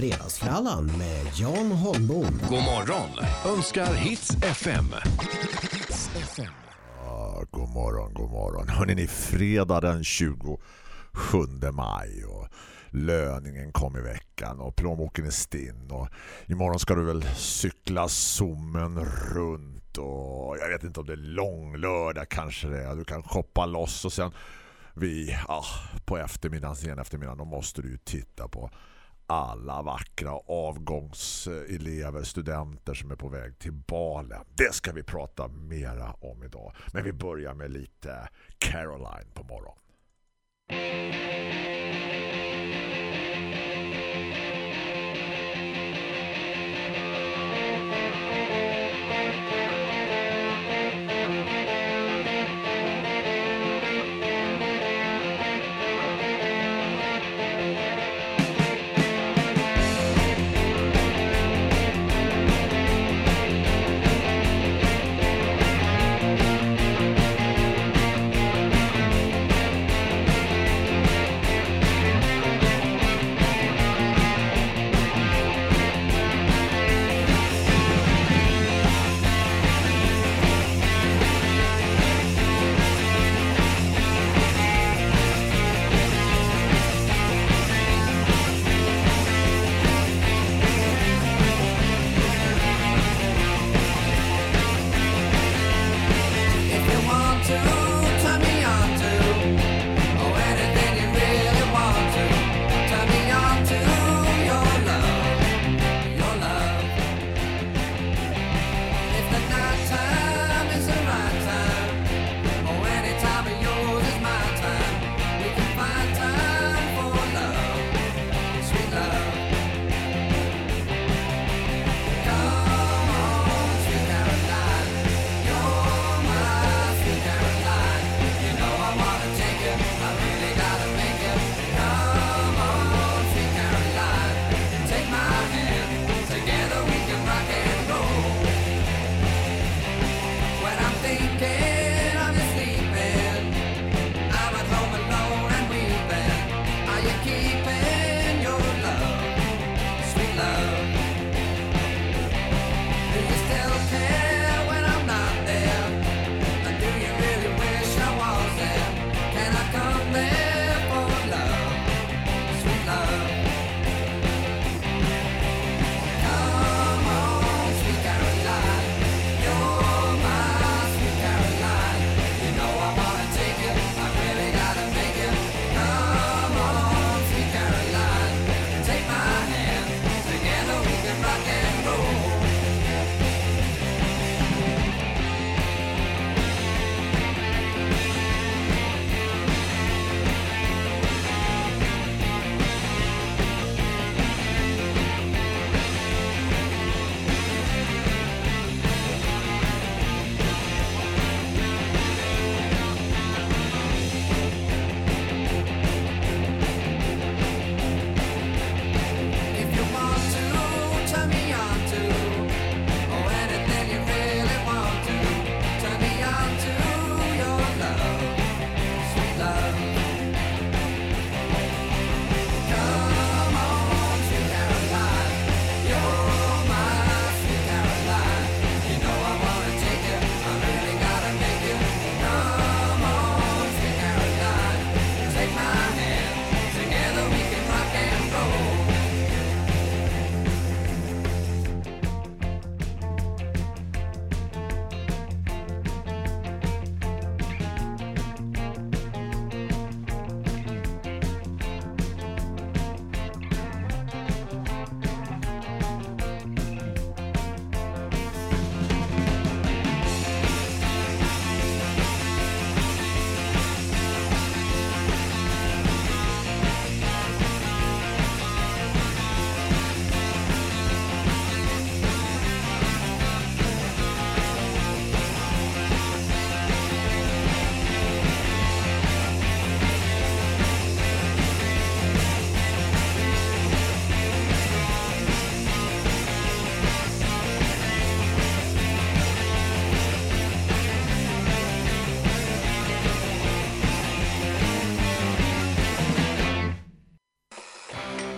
Fredagsfrallan med Jan Holmbom. God morgon önskar Hits FM. Hits FM. Ja, god morgon, god morgon. Hörrni, ni fredag den 27 maj och löningen kom i veckan och plånboken är stinn och imorgon ska du väl cykla sommen runt och jag vet inte om det är lång lördag kanske det är. Du kan shoppa loss och sen vi, ah, på eftermiddagen, sen eftermiddagen, då måste du ju titta på alla vackra avgångselever, studenter som är på väg till balen. Det ska vi prata mera om idag. Men vi börjar med lite Caroline på morgon.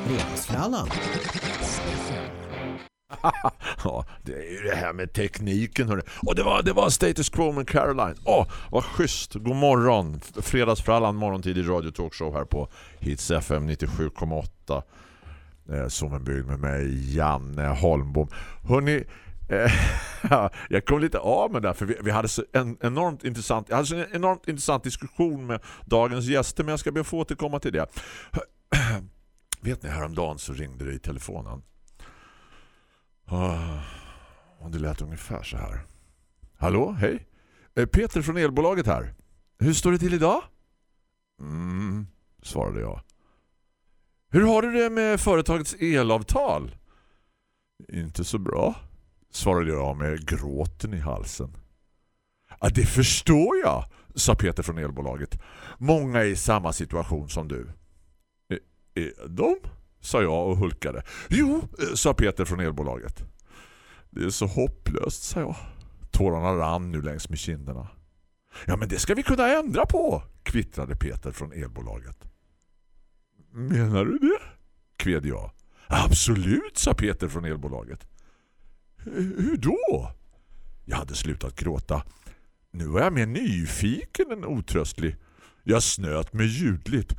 Fredagsfrallan. ja, det är ju det här med tekniken. Hörru. Och det var, det var Status Quo med Caroline. Åh, vad schysst. God morgon. Fredagsfrallan, morgontid i Radio Talkshow här på Hits FM 97,8. Eh, som en bygd med mig, Janne Holmbom. Hörrni, eh, jag kom lite av med det för vi, vi hade så en enormt intressant jag hade så en enormt intressant diskussion med dagens gäster men jag ska be att få återkomma till det. Vet ni, häromdagen så ringde det i telefonen. Ah, och det lät ungefär så här. Hallå, hej. Eh, Peter från elbolaget här. Hur står det till idag? Mm, svarade jag. Hur har du det med företagets elavtal? Inte så bra, svarade jag med gråten i halsen. Ja, det förstår jag, sa Peter från elbolaget. Många är i samma situation som du. Är de? sa jag och hulkade. Jo, eh, sa Peter från elbolaget. Det är så hopplöst, sa jag. Tårarna rann nu längs med kinderna. Ja, men det ska vi kunna ändra på, kvittrade Peter från elbolaget. Menar du det? kved jag. Absolut, sa Peter från elbolaget. Hur då? Jag hade slutat gråta. Nu var jag mer nyfiken än otröstlig. Jag snöt mig ljudligt.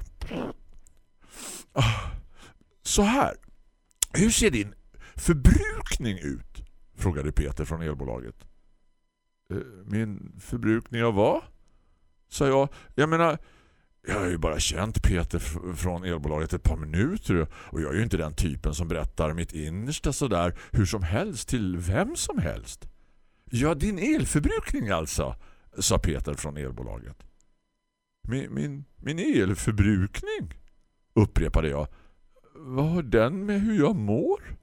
Ah, så här. Hur ser din förbrukning ut? Frågade Peter från elbolaget. Eh, min förbrukning av vad? Sa jag. Jag menar, jag har ju bara känt Peter från elbolaget ett par minuter och jag är ju inte den typen som berättar mitt innersta sådär hur som helst till vem som helst. Ja, din elförbrukning alltså, sa Peter från elbolaget. Min, min, min elförbrukning, upprepade jag. Vad har den med hur jag mår?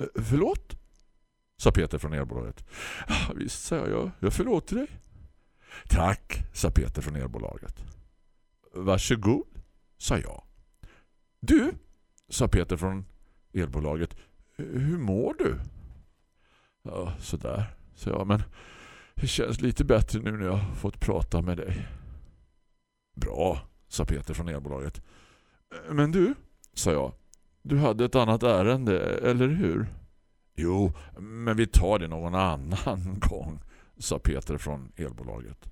Eh, förlåt? sa Peter från elbolaget. Ah, visst, sa jag. Jag förlåter dig. Tack, sa Peter från elbolaget. Varsågod, sa jag. Du, sa Peter från elbolaget. Eh, hur mår du? Ja, sådär, sa jag. Men det känns lite bättre nu när jag har fått prata med dig. Bra, sa Peter från elbolaget. Men du, sa jag. Du hade ett annat ärende, eller hur? Jo, men vi tar det någon annan gång, sa Peter från elbolaget.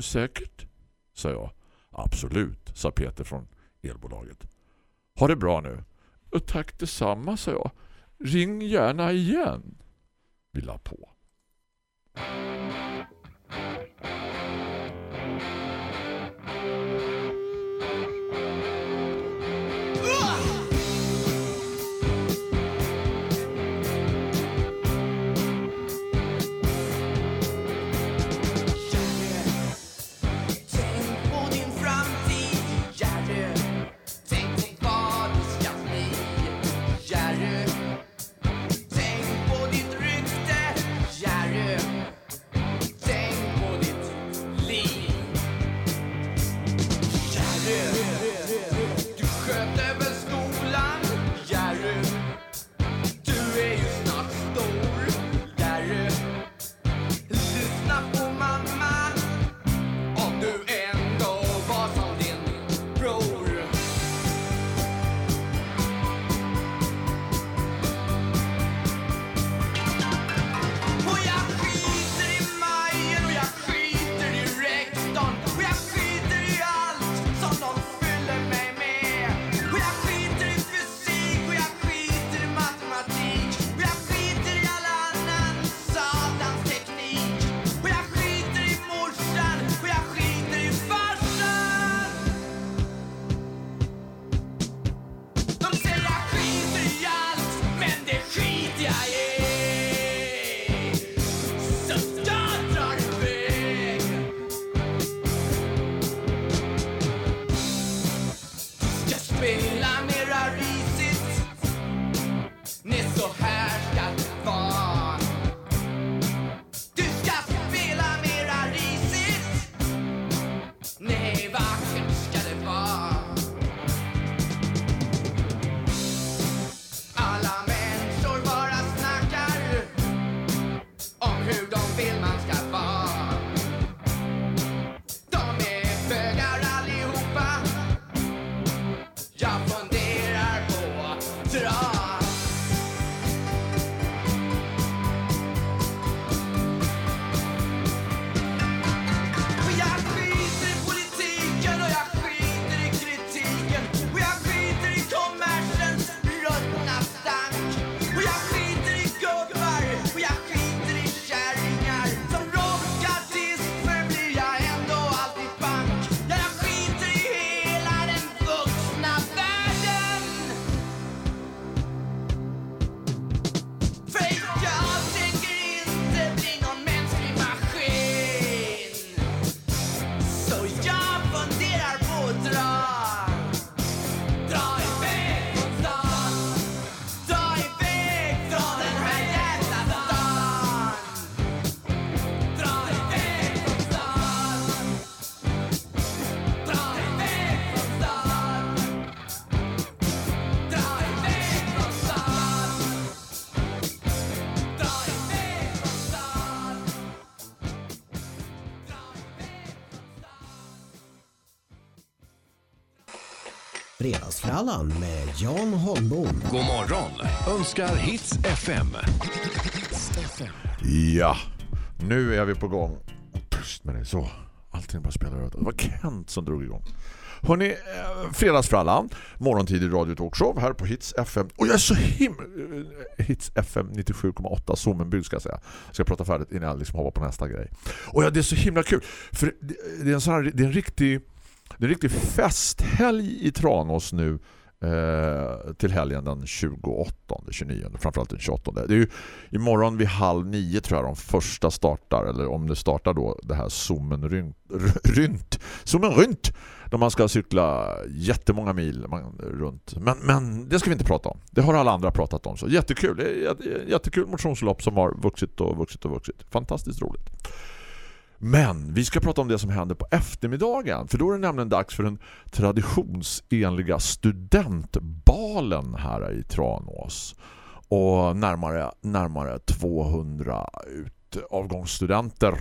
Säkert, sa jag. Absolut, sa Peter från elbolaget. Ha det bra nu. Tack detsamma, sa jag. Ring gärna igen. Vi la på. Fredagsfrallan med Jan Holmbom. God morgon önskar Hits FM. Ja, nu är vi på gång. Tyst med dig, så. Allting bara spelar ut. Det var Kent som drog igång. Hörrni, eh, fredagsfrallan, morgontidig radio talkshow här på Hits FM. Och jag är så him... eh, Hits FM 97,8 Sommenbygd ska jag säga. Ska jag prata färdigt innan jag liksom hoppar på nästa grej. Och ja, det är så himla kul. För det, det är en sån här, det är en riktig det är en riktig festhelg i Tranås nu eh, till helgen den 28, 29, framförallt den 28. Det är ju imorgon vid halv nio tror jag de första startar, eller om det startar då det här Zoomen rynt, rynt, Zoomen rynt, då man ska cykla jättemånga mil runt. Men, men det ska vi inte prata om. Det har alla andra pratat om. Så jättekul. Jättekul motionslopp som har vuxit och vuxit och vuxit. Fantastiskt roligt. Men vi ska prata om det som händer på eftermiddagen. För då är det nämligen dags för den traditionsenliga studentbalen här i Tranås. Och närmare, närmare 200 avgångsstudenter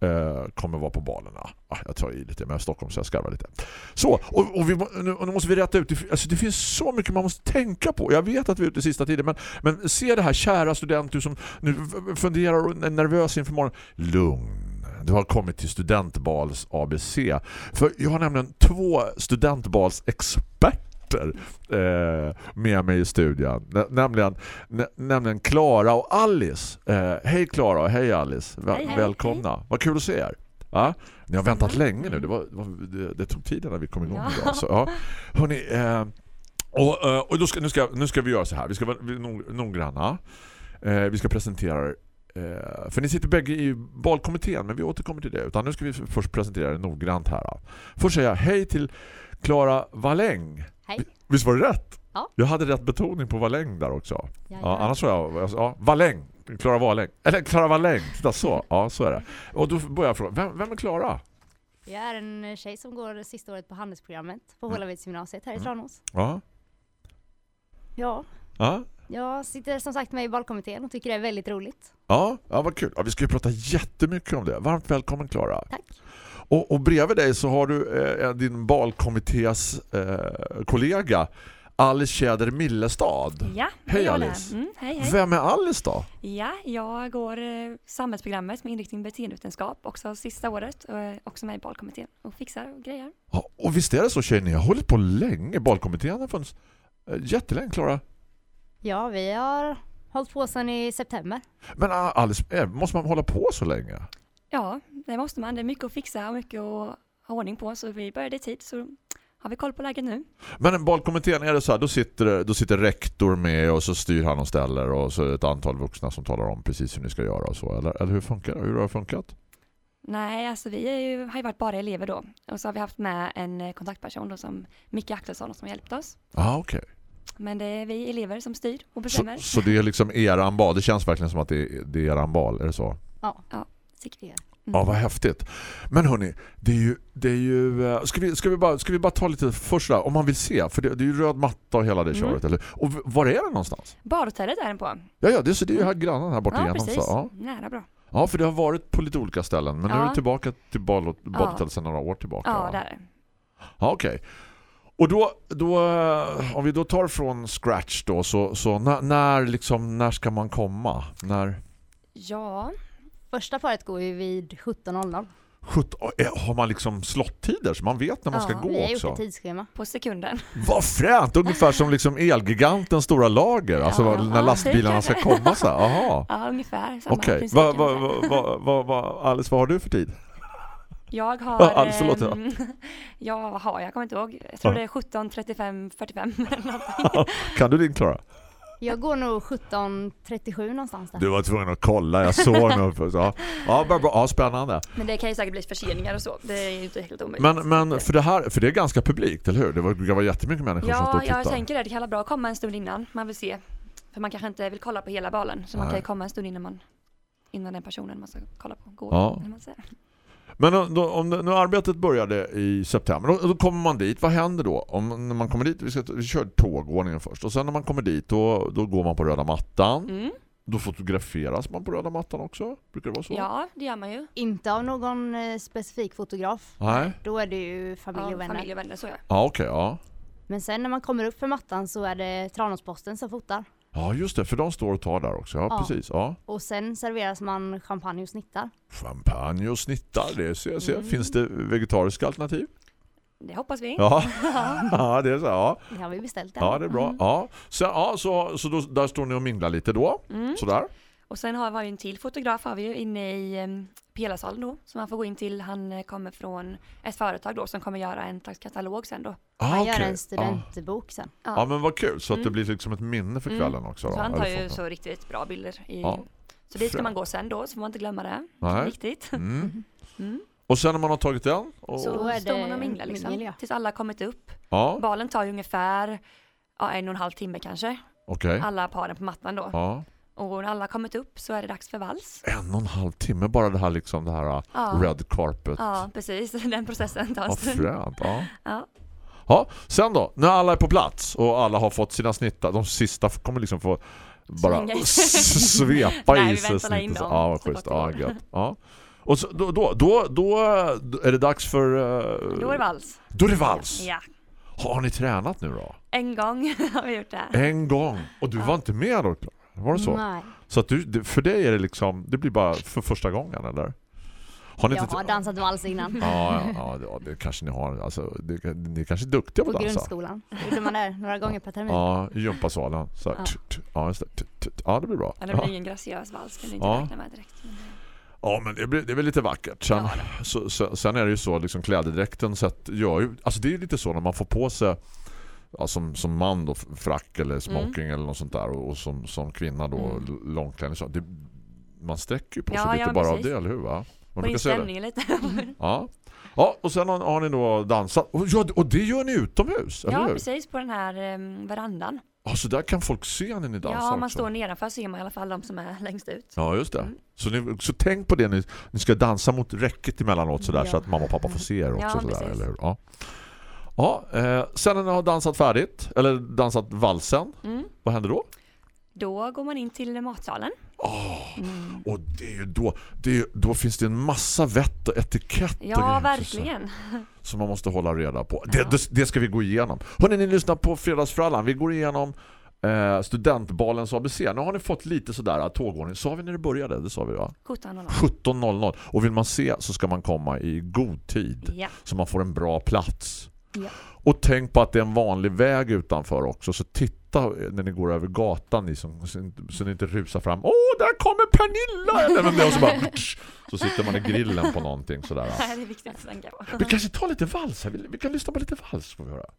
eh, kommer vara på balerna. Ah, jag tar i lite med Stockholm så jag skarvar lite. Så, och, och, vi, nu, och nu måste vi rätta ut. Det, alltså, det finns så mycket man måste tänka på. Jag vet att vi är ute i sista tiden, men, men se det här kära student du som nu funderar och är nervös inför morgonen. Lugn. Du har kommit till Studentbals ABC. För jag har nämligen två studentbalsexperter eh, med mig i studion. Nä- Nämligen nä- nämligen Klara och Alice. Eh, hej Klara och hej Alice. Väl- Hej, hej, välkomna. Vad kul att se er. Ja, ni har väntat länge nu. Det, var, det, det, tog tid när vi kom igång Ja. idag. Så, ja. Hörrni, eh, och, eh, och ska, nu, ska, nu ska vi göra så här. Vi ska vara nog- noggranna. Eh, vi ska presentera för ni sitter bägge i balkommittén, men vi återkommer till det. Utan nu ska vi först presentera er noggrant här. Först säger jag hej till Klara Walläng. Hej. Visst var det rätt? Ja. Jag hade rätt betoning på Walläng där också. Ja, Jajamän. annars var jag... Ja, Walläng. Klara Walläng. Eller Klara Walläng. Titta så. Ja, så är det. Och då börjar jag fråga. Vem, vem är Klara? Jag är en tjej som går sista året på handelsprogrammet på Mm. Hålavidsgymnasiet här i Tranås. Ja. Ja, Ja. Jag sitter som sagt med i valkommittén och tycker det är väldigt roligt. Ja, ja vad kul. Ja, vi ska ju prata jättemycket om det. Varmt välkommen Klara. Tack. Och, och bredvid dig så har du eh, din balkommittés eh, kollega Alice Tjäder Millestad. Ja, Hej. Alice. Mm, hej, hej. Vem är Alice då? Ja, jag går eh, samhällsprogrammet med inriktning beteendevetenskap också sista året och är också med i balkommittén och fixar och grejer. Ja, och visst är det så tjejer, ni har hållit på länge. Balkommittén har funnits eh, jättelänge, Klara. Ja, vi har hållit på sedan i september. Men ah, Alice, eh, måste man hålla på så länge? Ja, det måste man. Det är mycket att fixa och mycket att ha ordning på så vi började i tid så har vi koll på läget nu. Men balkommittén, är det så här, då sitter, då sitter rektor med och så styr han och ställer och så är det ett antal vuxna som talar om precis hur ni ska göra och så. Eller, eller hur funkar det? Hur har det funkat? Nej, alltså vi är ju, har ju varit bara elever då och så har vi haft med en eh, kontaktperson då som Micke Axelsson som har hjälpt oss. Ja, ah, okej. Men det är vi elever som styr och Så, bestämmer. så det är liksom eran bal. Det känns verkligen som att det är, det är eran bal, är det så? Ja, Sick. det är. Ja, vad häftigt. Men hörni, det är ju, det är ju eh, ska, vi, ska, vi bara, ska vi bara ta lite först där, om man vill se, för det, det är ju röd matta och hela det Mm. köret, eller? Och var är det någonstans? Badhotellet är den på. Ja, ja, det, är så det är ju här grannen här borta Ja, igenom. precis. Så, ja. Nära bra. ja, för det har varit på lite olika ställen, men nu är Ja. du tillbaka till bad, badhotellet sedan några år tillbaka. Ja, va? där är det. Ja, okej. Och då, då, om vi då tar från scratch då, så, så när, när, liksom, när ska man komma? När Ja, Första paret går ju vid 17.00. 17, eh, har man liksom slottider så man vet när man ska Ja, gå Vi har gjort ett tidsschema. På sekunden. Vad fränt! Ungefär som liksom Elgigantens stora lager. Alltså Ja, när ja, lastbilarna ska komma så här. Aha. Ja, ungefär Okej. säga. va, va, va, Alice, vad har du för tid? Jag Ja, har... alltså, ja. ehm, ja, vad har jag? Jag kommer inte ihåg. Jag tror Ja. det är 17, 35, 45 eller någonting. Kan du din Klara? Jag går nog 17.37 någonstans där. Du var tvungen att kolla, jag såg nu. Ja, ja, bra, bra. ja spännande. Men det kan ju säkert bli förseningar och så. Det är ju inte helt omöjligt. Men, men för, det här, för det är ganska publikt, eller hur? Det var- brukar vara jättemycket människor som står Ja, och tittar. jag tänker det. Det kan vara bra att komma en stund innan. Man vill se. För man kanske inte vill kolla på hela balen. Så man Nej. kan ju komma en stund innan man innan den personen man ska kolla på går. Ja. Men då, om det, nu arbetet började i september, då, då kommer man dit. Vad händer då? Om, när man kommer dit, vi, ska, vi kör tågordningen först. Och sen när man kommer dit, då, då går man på röda mattan. Mm. Då fotograferas man på röda mattan också. Brukar det vara så? Ja, det gör man ju. Inte av någon eh, specifik fotograf. Nej? Då är det ju familj Ja, och vänner. familj och vänner, så ja. Ja, okej. ja. Men sen när man kommer upp för mattan så är det Tranåsposten som fotar. Ja, just det. För de står och tar där också. Ja, Ja. precis. Ja. Och sen serveras man champagne och snittar. Champagne och snittar, det ser jag. Mm. Finns det vegetariska alternativ? Det hoppas vi. Ja, ja det är så. Ja, Det har vi beställt. ja det är bra. Ja. Så, ja, så, så då, där står ni och minglar lite då. Mm. Sådär. Och sen har vi en till fotograf har vi ju inne i um, Pelarsalen då. Som man får gå in till. Han eh, kommer från ett företag då som kommer göra en slags katalog sen då. Ah, Han gör okej. en Ja. studentbok sen. Ja men vad kul, så att det Mm. blir liksom ett minne för Mm. kvällen också. Då, Så han tar ju så. riktigt bra bilder. I. Så dit ska man gå sen då, så får man inte glömma det. Nej. Riktigt. Mm. Mm. Och sen när man har tagit den? Och, Så Då står det man och minglar liksom. mingel, ja. Tills alla har kommit upp. ja, Balen tar ju ungefär ja, en och en halv timme kanske. okej. Alla paren på mattan då. Ja. Och när alla kommit upp så är det dags för vals. En och en halv timme, bara det här liksom det här Ja. red carpet. Ja, precis. Den processen tar en stund. ja. Ja. Ja, sen då, när alla är på plats och alla har fått sina snittar, de sista kommer liksom få bara svepa Nej, i sig snittet. Ja, vad schysst. Ja, gött. Ja. Och så, då, då, då, då är det dags för... eh, Då är det vals. Då är det vals. Ja. Har ni tränat nu då? En gång har vi gjort det. En gång. Och du var inte med då? Var det så? Nej. Så att du, det- för dig är det liksom, det blir bara för första gången eller? Har ni Jag inte har dansat vals innan. Ja, ja, ja, det- ja, det kanske ni har. Alltså, det, ni är kanske är duktiga på På att dansa. grundskolan. Gjorde man det några gånger per termin. Ja, i gympasalen. Så här, Ja. t- t- ja, just det. T- t- ja, det blir bra. Ja, det blir Ja, ingen graciös vals kan du inte Ja. räkna med direkt. Men det- ja men det, blir, det är väl lite vackert. Sen, Ja, så, så, sen är det ju så, liksom klädedräkten sätt, gör ju, alltså det är ju lite så när man får på sig ja, som, som man då frack eller smoking eller något sånt där och, och som, som kvinna då Mm. långklänning så det, man sträcker ju på Ja, sig ja, lite men bara av det, eller hur va? Man Få in brukar säga det. stämningen lite. Ja. ja, och sen har, har ni då dansat. Och, ja, och det gör ni utomhus, eller ja, hur? precis på den här um, verandan. Ja, så där kan folk se när ni dansar Ja, man också. står nedanför ser man i alla fall de som är längst ut. Ja, just det. Mm. Så, ni, så tänk på det, ni, ni ska dansa mot räcket emellanåt sådär, Ja. så att mamma och pappa får se er också. Ja, sådär, precis. eller hur? Ja. Ja, eh, sen när ni har dansat färdigt, eller dansat valsen, Mm. vad händer då? Då går man in till matsalen. Åh, Mm. Och det är ju då, det är, då finns det en massa vett och etikett och Ja, så- verkligen. som man måste hålla reda på. Det, det, det ska vi gå igenom. Hörrni, ni lyssnar på Fredagsfrallan. Vi går igenom eh, studentbalens ABC. Nu har ni fått lite sådär att tågordning. Sa vi när det började? Det sa vi va? 17.00. 17.00. Och vill man se så ska man komma i god tid. Ja. Så man får en bra plats. Ja. Och tänk på att det är en vanlig väg utanför också. Så titta när ni går över gatan ni som, så, ni inte rusar fram. Åh, där kommer Pernilla! Eller vem det och så, bara, så sitter man i grillen på någonting sådär. Det är viktigt att tänka på. Vi kanske tar lite vals här. Vi, vi kan lyssna på lite vals får vi höra.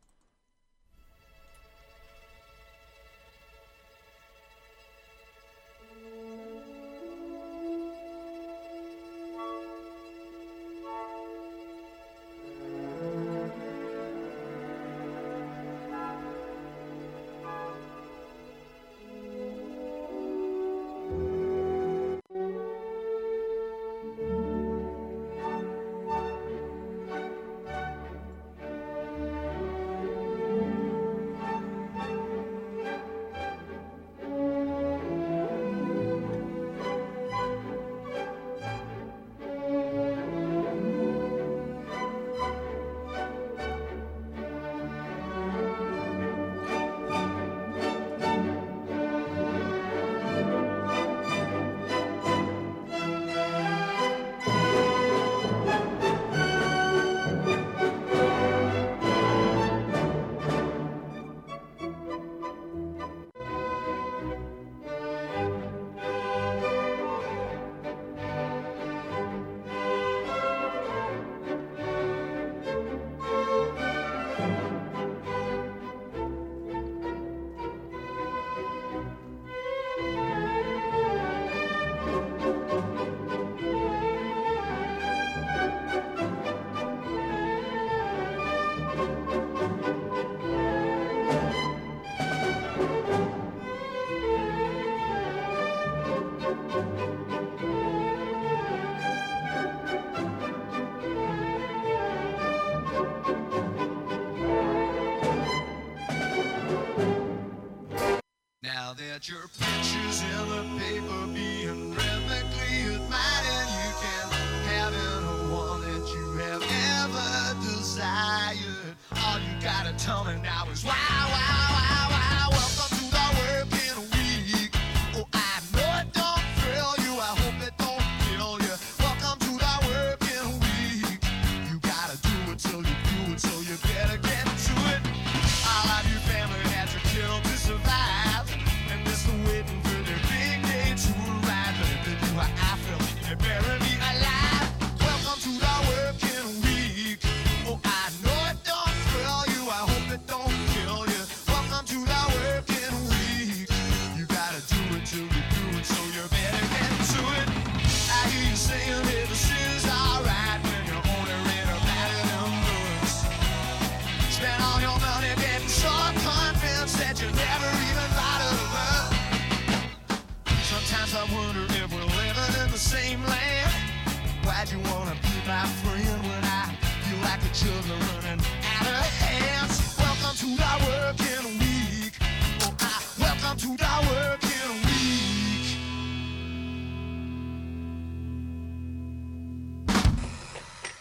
Children running out of hands? Welcome to the working week. Oh, I, welcome to the working week.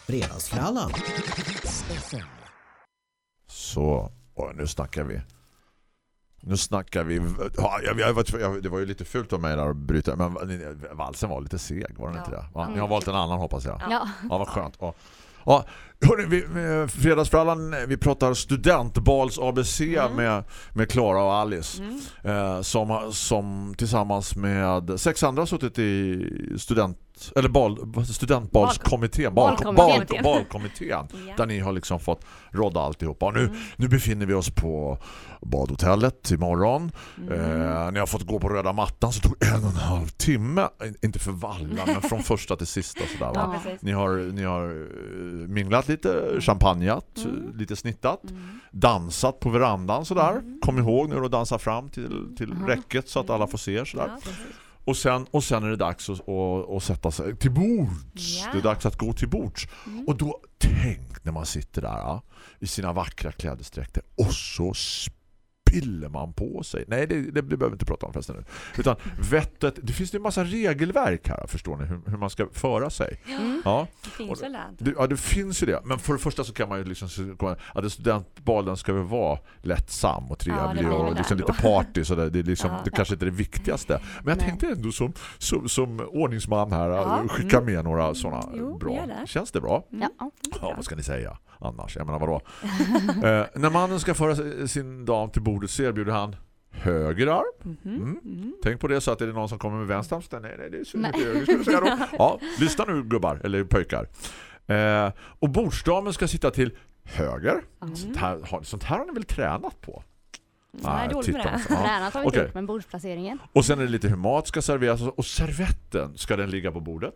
Fredagsfrallan. Så, och nu snackar vi. Nu snackar vi... Ja, jag, jag, jag, det var ju lite fult av mig där att bryta. Men valsen var lite seg, var den Ja. inte det? Va? Ni har valt en annan hoppas jag. Ja. Ja, vad skönt. Ja. Ja, hörni, vi, fredagsfrallan, vi pratar studentbals ABC med, med Klara och Alice eh, som, som tillsammans med sex andra har suttit i student eller bal, studentbalskommittén bal, bal, Balkommittén. balkommittén Ja. där ni har liksom fått rodda alltihopa. Och nu, nu befinner vi oss på badhotellet imorgon. Eh, ni har fått gå på röda mattan så tog en och en halv timme. Inte för valla, men från första till sista. Sådär? Ja. Ni har, ni har eh, minglat lite, champagnat, Mm. lite snittat, dansat på verandan sådär. Mm. Kom ihåg nu att dansa fram till, till räcket så att alla får se sådär. Ja. Och sen, och sen är det dags att, att, att sätta sig till bords. Mm. Det är dags att gå till bords. Och då, tänk när man sitter där ja, i sina vackra klädesdräkter och så spiller man på sig. Nej, det, det, det behöver vi inte prata om förresten nu. Utan vettet, det finns ju en massa regelverk här, förstår ni, hur, hur man ska föra sig. Ja. Det finns väl där. Det, ja, det finns ju det. Men för det första så kan man ju liksom att en studentbal den ska väl vara lättsam och Ja, det trevlig blir och liksom där lite party så det, det, är liksom, Ja. det kanske inte är det viktigaste. Men jag Nej. tänkte ändå som, som, som ordningsman här Ja. ja. skicka med några sådana Jo, bra. det. Känns det bra? Ja. Ja, vad ska ni säga annars? Jag menar vadå? eh, när mannen ska föra sin dam till bordet så erbjuder han höger arm. Mm. Tänk på det så att är det någon som kommer med vänster arm så nej, nej, det är så höger säga då. Ja, lyssna nu gubbar eller pojkar. Eh, och bordsdamen ska sitta till höger. Sånt, här, har, sånt här har ni väl tränat på? Nej, dåligt med det. Tränat har vi Okej. gjort, men bordsplaceringen. Och sen är det lite hur mat ska serveras och servetten, ska den ligga på bordet?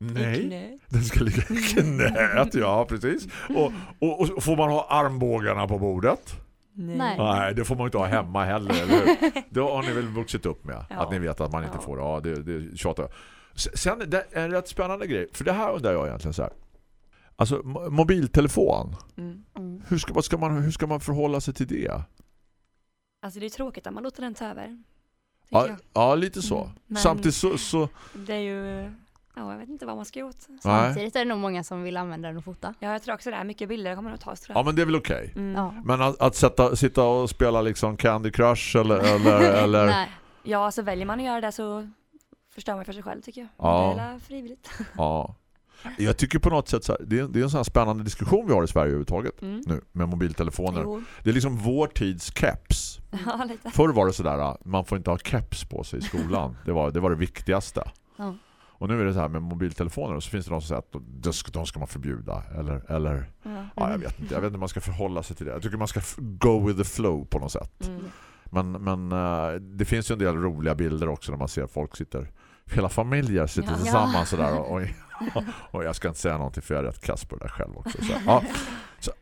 Nej, den ska ligga i knät, ja precis. Och, och, och får man ha armbågarna på bordet? Nej. Nej, det får man inte ha hemma heller? Det har ni väl vuxit upp med, Ja. att ni vet att man inte Ja. får. Ja, det, det tjatar Sen, det är en rätt spännande grej, för det här undrar jag egentligen så här. Alltså, mo- mobiltelefon, Mm. Mm. hur ska, ska man, hur ska man förhålla sig till det? Alltså det är tråkigt att man låter den ta över. Ja, ja lite så. Mm, Samtidigt så, så Det är ju, ja jag vet inte vad man ska nej. Samtidigt är det nog många som vill använda den och fota. Ja jag tror också det är mycket bilder kommer att tas tror Ja jag. men det är väl okej. Mm. Ja. Men att, att sätta, sitta och spela liksom Candy Crush eller, eller, eller Nej. ja så väljer man att göra det så förstör man för sig själv tycker jag. Ja. Det är frivilligt. ja. Jag tycker på något sätt så här, det, är, det är en sån här spännande diskussion vi har i Sverige överhuvudtaget Mm. nu med mobiltelefoner. Jo. Det är liksom vår tids keps. Ja lite. Förr var det sådär, man får inte ha keps på sig i skolan. Det var det, var det viktigaste. Ja. Och nu är det så här med mobiltelefoner och så finns det någon som säger att de ska, de ska man förbjuda. Eller, eller Ja. ja, jag vet inte. Jag vet inte hur man ska förhålla sig till det. Jag tycker man ska go with the flow på något sätt. Mm. Men, men eh, det finns ju en del roliga bilder också när man ser folk sitter hela familjer sitter Ja. tillsammans sådär och, och, och jag ska inte säga någonting för jag är rätt kass på det där själv också. Så, ja. så,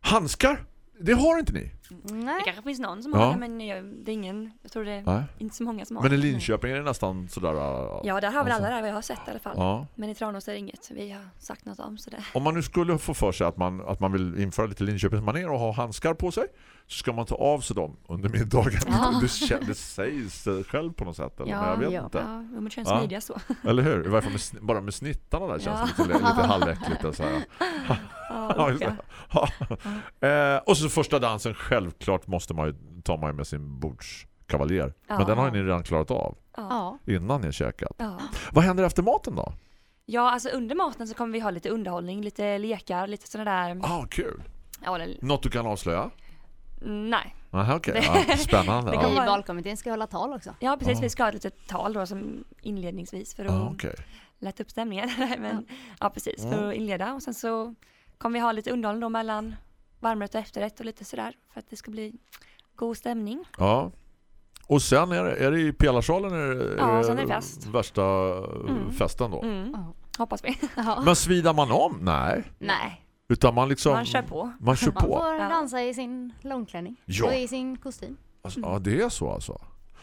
handskar Det har inte ni? Nej. Det kanske finns någon som Ja. har det men jag, det är ingen, jag tror det är Nej. inte så många som har Men i det. Linköping är det nästan sådär... äh, Ja, där har väl alltså. alla vad jag har sett i alla fall. Ja. Men i Tranås är det inget vi har sagt något om. Så det. Om man nu skulle få för sig att man, att man vill införa lite Linköpingsmanér och ha handskar på sig så ska man ta av sig dem under middagen. Ja. Det, kän- det sägs eh, själv på något sätt. Eller? Ja, men jag vet ja. inte. Ja, men det känns Ja. smidiga så. Eller hur? I varje fall med, sn- bara med snittarna där känns Ja. det lite, lite halväckligt. och Så här. Ja, Ja, just det. ja. Ja. Eh, och så första dansen, självklart måste man ju ta man med sin bordskavaljer. Men Ja. den har ni redan klarat av Ja. Ja. innan ni har käkat. Ja. Vad händer efter maten då? ja, alltså under maten så kommer vi ha lite underhållning, lite lekar, lite sådana där... Ah, kul. Ja, eller, Något du kan avslöja? mm, nej. Aha, okej. Det- Ja, spännande. Det Ja. vara- i valkommittén ska hålla tal också. Ja, precis. Ja. Vi ska ha ett litet tal då som inledningsvis för att Ah, okej. lätta upp stämningen. Men, ja. precis. För Mm. att inleda. Och sen så kommer vi ha lite underhållning då mellan varmrätt och efterrätt och lite sådär. För att det ska bli god stämning. Ja. Och sen är det, är det i pelarsalen är det, Ja, är sen är det fest. värsta Mm. festen då. Mm. Ja. Hoppas vi. Ja. Men svidar man om? Nej. Nej, Utan man liksom... man kör på. Man kör Man på. får Ja. dansa i sin långklänning Ja. och i sin kostym. Alltså, ja, det är så alltså.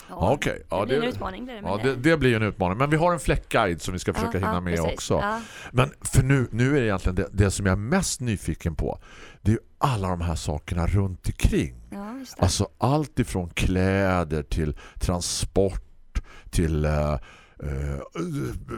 Ja, okej. Ja, det blir det- en utmaning. Det, Ja, det, det blir en utmaning. Men vi har en fläckguide som vi ska försöka hinna med precis. också. Men för nu, nu är det egentligen det, det som jag är mest nyfiken på. Det är ju alla de här sakerna runt omkring. Ja. Alltså allt ifrån kläder till transport till eh, eh,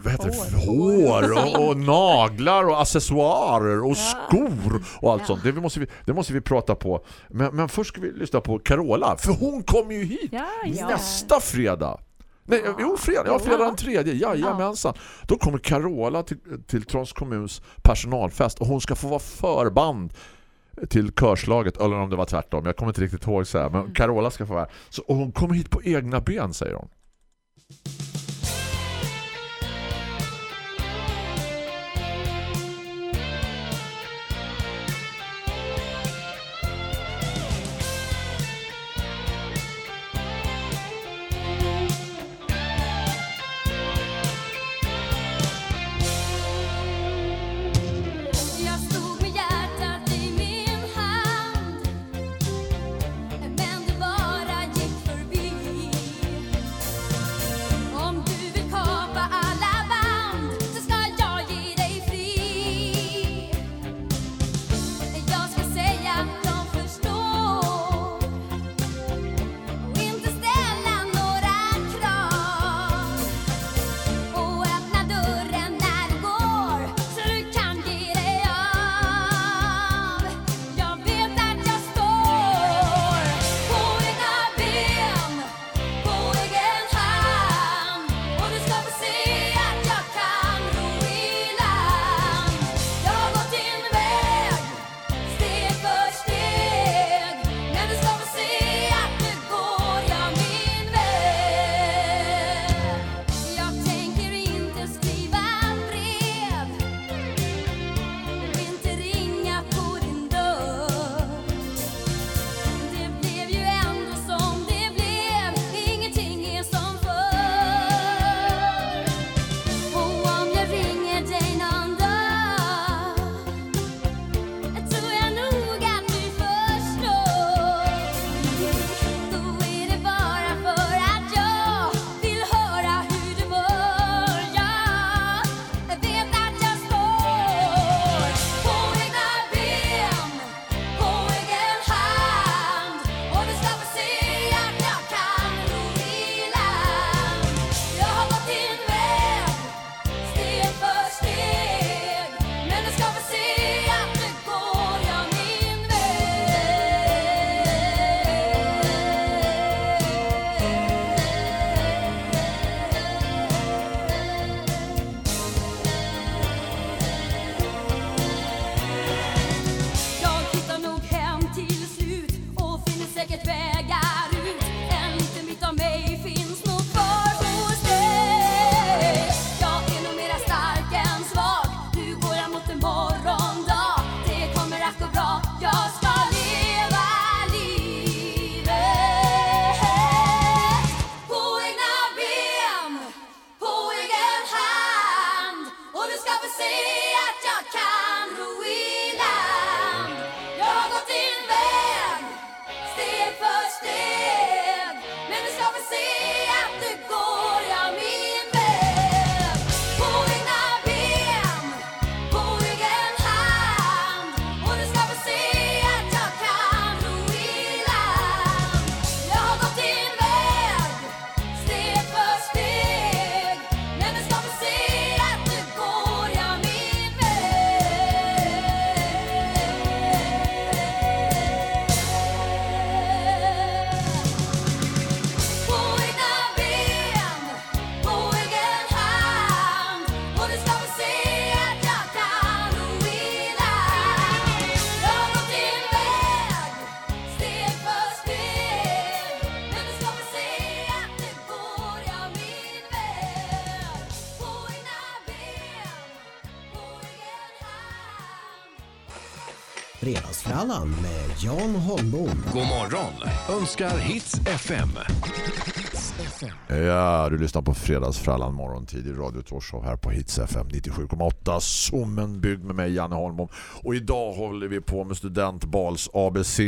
vad heter det? Hår. och, och naglar och accessoarer och Ja. skor och allt Ja. sånt. Det måste, vi, det måste vi prata på. Men, men först ska vi lyssna på Carola. För hon kommer ju hit ja, nästa fredag. Nej, Ja. jo, fredag, ja, fredag den tredje. Jajamensan. Då kommer Carola till, till Trons kommuns personalfest och hon ska få vara förband till körslaget, eller om det var tvärtom. Jag kommer inte riktigt ihåg så här, men Carola ska få vara så, Och hon kommer hit på egna ben, säger hon. Jan Holmbom. God morgon önskar Hits FM. Ja, du lyssnar på Fredagsfrallan morgontid i Radio Torshov här på Hits FM 97,8. Sommen byggd med mig, Janne Holmbom. Och idag håller vi på med studentbals ABC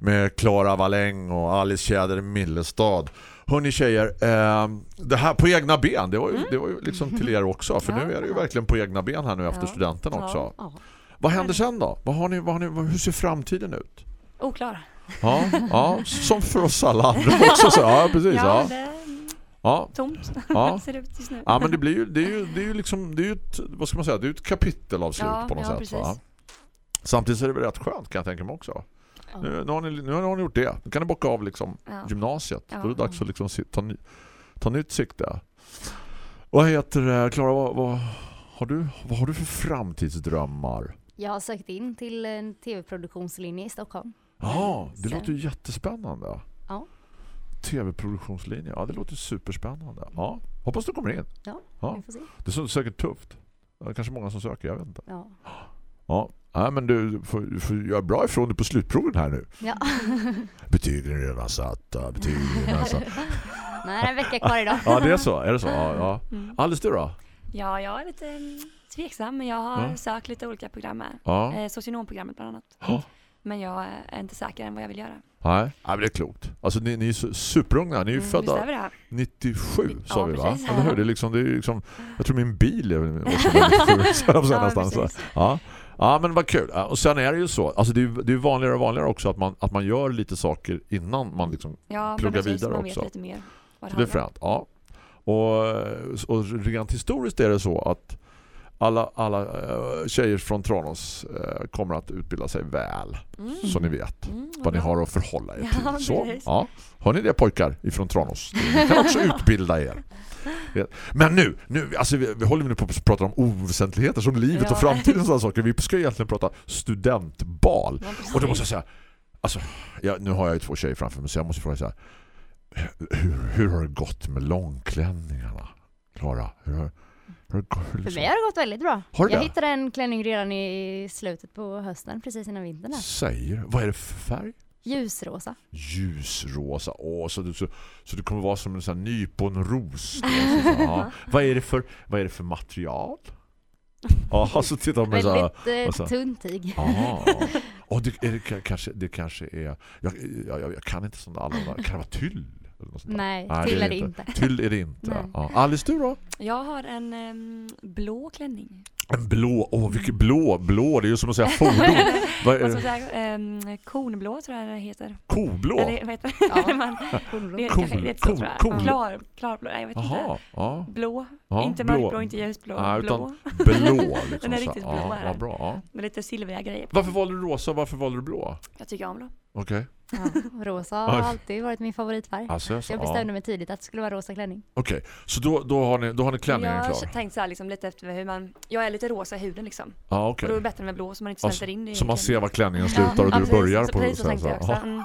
med Klara Walläng och Alice Tjäder Millestad. Hörni tjejer, eh, det här på egna ben, det var ju, det var ju liksom till er också. För Ja. nu är det ju verkligen på egna ben här nu efter Ja. studenten också. Ja. Vad händer sen då? Vad har ni, vad har ni, hur ser framtiden ut? Oklar. Ja, ja, som för oss alla andra också. Så, ja, precis. Ja, Ja, ja. tomt. Ja. ser det ut just nu. Ja men det blir ju det är ju det är ju liksom det är ju ett vad ska man säga det är ett kapitelavslut Ja, på något ja, sätt va? Samtidigt är det väl rätt skönt kan jag tänka mig också. Nu, nu, har ni, nu har ni gjort det. Nu kan ni bocka av liksom Ja. gymnasiet. Ja. Då är det dags att liksom ta, ny, ta nytt sikte. Vad heter? Klara, vad, vad, har du, vad har du för framtidsdrömmar? Jag har sökt in till en tv-produktionslinje i Stockholm. Ja, det Så- låter ju jättespännande. Ja. TV-produktionslinje, ja det låter superspännande. Ja, hoppas du kommer in. Ja, Ja. vi får se. Det är säkert tufft. Det är kanske många som söker, jag vet inte. Ja. Ja, Nej, men du får, får göra bra ifrån dig på slutproven här nu. ja. Betygen är redan satta. Betygen är redan satta. Nej, en vecka kvar idag. Ja, det är så. Är det så? Ja, ja. Mm. Alice, du då? Ja, jag är lite mm, tveksam, men jag har Ja. sökt lite olika program här. Ja. Eh, socionomprogrammet bland annat. Ja. Men jag är inte säker än vad jag vill göra. Nej, Nej men det är klokt. Alltså ni, ni är su- superunga. Ni är ju Mm, födda vi det? 97 sa Ja, vi va? precis. Eller hur? Det är liksom, det är liksom, jag tror min bil är också 97 så jag säga Ja, nästan så. precis. Ja. ja, men vad kul. Ja, Och sen är det ju så. Alltså det är det är vanligare och vanligare också att man, att man gör lite saker innan man liksom Ja, men Plugga precis, vidare man också. vet lite mer vad det Det är fränt, ja. Och, och rent historiskt är det så att alla, alla eh, tjejer från Tranås eh, kommer att utbilda sig väl. Mm. Så ni vet Mm, vad ni har att förhålla er Ja, till. Så, precis. ja. Har ni det pojkar ifrån Tranås? Ni kan också utbilda er. Men nu, nu alltså vi, vi håller nu på att prata om oväsentligheter som livet Ja. och framtiden och sådana saker. Vi ska egentligen prata studentbal. Ja. Och då måste jag säga, alltså, ja, nu har jag ju två tjejer framför mig så jag måste fråga så här. Hur, hur har det gått med långklänningarna? Klara, hur har det gått? För Liksom, mig har det gått väldigt bra. Har jag det? hittade en klänning redan i slutet på hösten, precis innan vintern. Här. säger, vad är det för färg? Ljusrosa. Ljusrosa. Åh, så, du, så, så det kommer vara som en sån nyponros. Ja. Vad, är det för, vad är det för material? Ja, så tittar man så här. Väldigt eh, tunt tyg. Ja. Och det, är det, ka- kanske, det kanske är... Jag, jag, jag kan inte sånt alla. Kan det vara tyll? Eller något sånt? Nej, Nej, till det är det inte. inte. Tyll är det inte. Ja. Alice, du då? Jag har en em, blå klänning. En blå. Åh, vilken blå. Blå, det är ju som att säga fordon. Vad är Vad jag säga? Um, konblå tror jag det heter. Koblå? Eller vad heter Ja. Man, det tror jag. kon- Klar, klarblå, nej jag vet Jaha, inte. ja. Blå, ja. inte mörkblå, inte ljusblå. Nej, blå. utan blå. Liksom, Den är riktigt blå ja, är ja, den. bra. Ja. Med lite silvriga grejer på. Varför valde du rosa? Varför valde du blå? Jag tycker om blå. Okej. Ja, rosa har alltid varit min favoritfärg. Alltså, jag, Så jag ja. bestämde mig tidigt att det skulle vara rosa klänning. Okej, så då, då, har ni, då har ni klänningen jag klar? har tänkt så här liksom lite efter hur man, jag är lite rosa i huden liksom. Ja, Och okej. då är det bättre med blå så man inte Alltså, smälter in i Så man ser var klänningen slutar och du precis. börjar så på precis så sen tänkte jag också. Mm.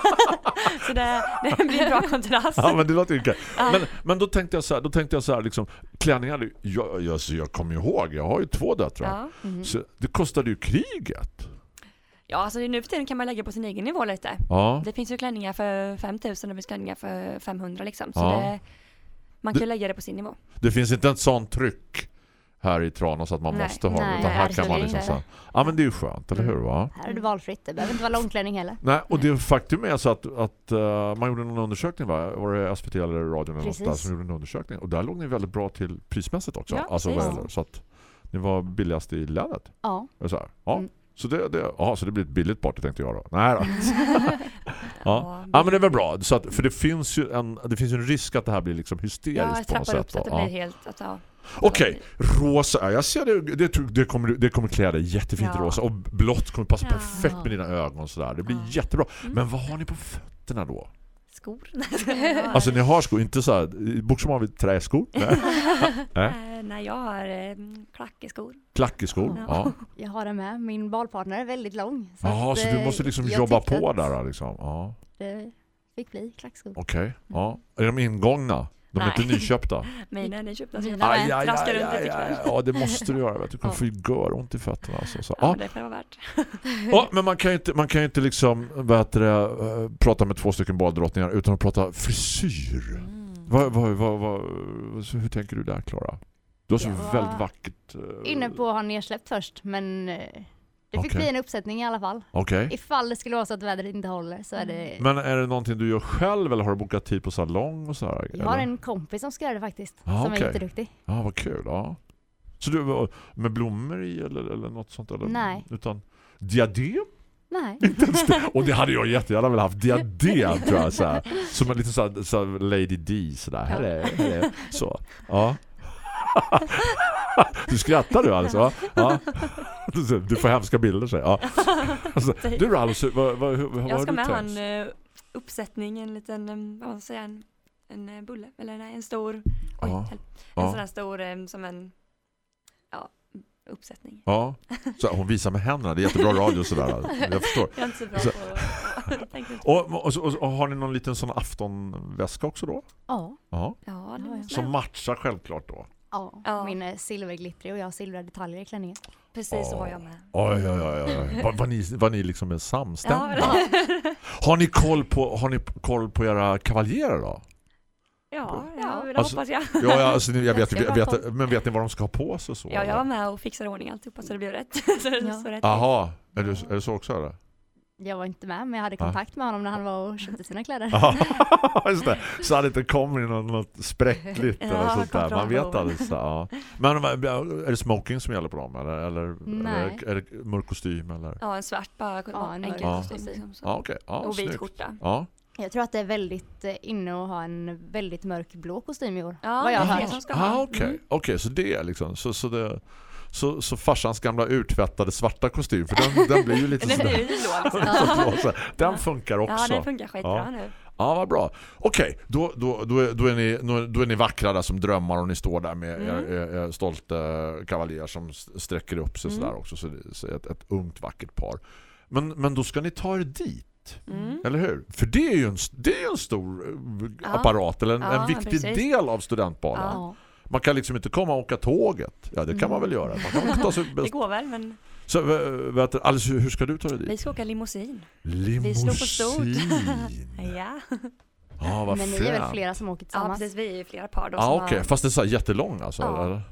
så det, det blir en bra kontrast. Ja, men det låter ju. Men, men då tänkte jag så här, då tänkte jag så här liksom, klänningar, jag, jag, så jag kommer ihåg, jag har ju två döttrar. Ja. Så det kostade ju kriget. ja, alltså nu för tiden kan man lägga på sin egen nivå lite. Ja. Det finns ju klänningar för 5000 och det finns klänningar för 500 liksom. Så Ja. det, man kan ju lägga det på sin nivå. Det finns inte ett sånt tryck här i Tranås att man Nej. måste ha. Nej, Utan här kan man liksom här, Ja men det är ju skönt, eller hur va? Här är det valfritt. Det behöver inte vara långklänning heller. Nej, och det faktum är så att, att eh, man gjorde en undersökning va? Var det SVT eller radion eller något där som gjorde en undersökning. Och där låg ni väldigt bra till prismässigt också. Ja, alltså, gäller- så att ni var billigast i länet. Ja. Så, här. Ja. Mm. Så, det, det, ja, så det blir ett billigt party tänkte jag då. Nej då. ja. Ja, ja, men det är väl bra. Så att, för det finns ju en, det finns en risk att det här blir liksom Ja, hysteriskt jag på något trappar upp sätt. så att det blir Ja. helt, att, ja. Okej, rosa. Ja, Jag ser det, det, det, kommer, det kommer klä dig jättefint Ja. rosa. Och blått kommer passa Ja. perfekt med dina ögon. Sådär. Det blir Ja. jättebra. Mm. Men vad har ni på fötterna då? Skor. Alltså ni har skor, inte så här bokstavligt träskor. Nej. Nej. Eh, Nej, jag har eh, klackeskor. Klackeskor. Ja. Ja. Jag har det med. Min balpartner är väldigt lång. Jaha, att, så du eh, måste liksom jobba på att där liksom. Ja. Det fick bli klackskor. Okej. Ja. Är de ingångna? De är Nej. inte nyköpta. Mina är nyköpta. Mina jag med. traskar runt lite ikväll. Ja, det måste du göra. Vet du. du kommer Ja. få gör ont i fötterna. Alltså. Så, Ja, men det får vara värt. Ja, men man kan ju inte, man kan ju inte liksom, heter det, eh, prata med två stycken baldrottningar utan att prata frisyr. Mm. Vad, vad, vad, vad, så hur tänker du där, Klara? Du har så väldigt vackert... eh, Inne på att ha nedsläppt först, men eh, det fick Okej. bli en uppsättning i alla fall. Okej. Ifall det skulle vara så att vädret inte håller så är det... Men är det någonting du gör själv eller har du bokat tid på salong och sådär? Jag har eller? en kompis som ska göra det faktiskt, Ah, som okej. är jätteduktig. Ja, vad kul. Ja. Så du med blommor i eller, eller något sånt? Eller? Nej. Utan diadem? Nej. Och det hade jag jättegärna velat haft. Diadem tror jag. Så här. Som en liten så här, så här Lady D. Så där. Här är, här är. Så. Ja. Du skrattar du alltså? Ja. Du får hemska bilder säger jag. Ja. Alltså, du Alice, vad, vad, vad, Jag ska med tänkt? en uh, uppsättning, en liten, um, vad man säga, en, en eh, bulle, eller nej, en stor, oj, Ja, en ja. sån här stor, um, som en, ja, uppsättning. Ja, så hon visar med händerna. Det är jättebra radio sådär. Jag förstår. Jag är inte så bra Så- på, tänkte inte. Och, och, och, och har ni någon liten sån aftonväska också då? Ja. Ja. Ja, Som matchar självklart då. Ja, Ja. min är silverglittrig och jag har silvriga detaljer i klänningen. precis så var jag med. Oj, oj, oj, oj. Var, var, ni, var ni liksom en samstämda? Ja, Har ni koll på, har ni koll på era kavaljerer då? ja, ja, det Alltså- hoppas jag. Ja, ja alltså, ni- jag vet, Jag vet, men vet ni vad de ska ha på sig så? Ja, jag var med och fixade ordning alltihopa så det blev rätt. så det Ja. så rätt. Jaha, är det, är det så också eller? Jag var inte med men jag hade Ja. kontakt med honom när han var och köpte sina kläder. Ja, just det. Så hade det inte kommit något, något spräckligt Ja, eller sånt där. Man vet aldrig. Så, ja. Men är det smoking som gäller på dem? Eller, eller, Nej. är det mörk kostym? Eller? Ja, en svart bara, Ja, en enkel mörk kostym. Liksom. Ja, okej. Ja, och vit skjorta. Ja. Jag tror att det är väldigt eh, inne att ha en väldigt mörk blå kostym i år. Ja, vad jag har hört. som ska Ah, ha. okej. Mm. Okej, så det är liksom så, så, det, så, så farsans gamla urtvättade svarta kostym för den, den blir ju lite sådär. Så Den funkar också. Ja, den funkar skitbra Ja. nu. Ja, vad bra. Okej, då, då, då, är, då, är ni, då- då är ni vackra där som drömmar och ni står där med er, Mm. er, er stolta kavaljer som sträcker upp sig Mm. sådär också. Så så ett, ett ungt vackert par. Men, men då ska ni ta er dit. Mm. Eller hur? För det är ju en, det är en stor eh, Ja. apparat eller en, Ja, en viktig precis. del av studentbalen. Ja. Man kan liksom inte komma och åka tåget. Ja, det kan man väl göra. Man kan ta sig Det går väl, men Så, vet Alice, hur ska du ta dig dit? vi ska åka limousin. Limousin. slår på stort. Ja, Ja, vad Men ni är väl flera som åker ja tillsammans? precis. Vi är ju flera par då Ja, som okej. har... Fast det är så här jättelång alltså, Ja. eller?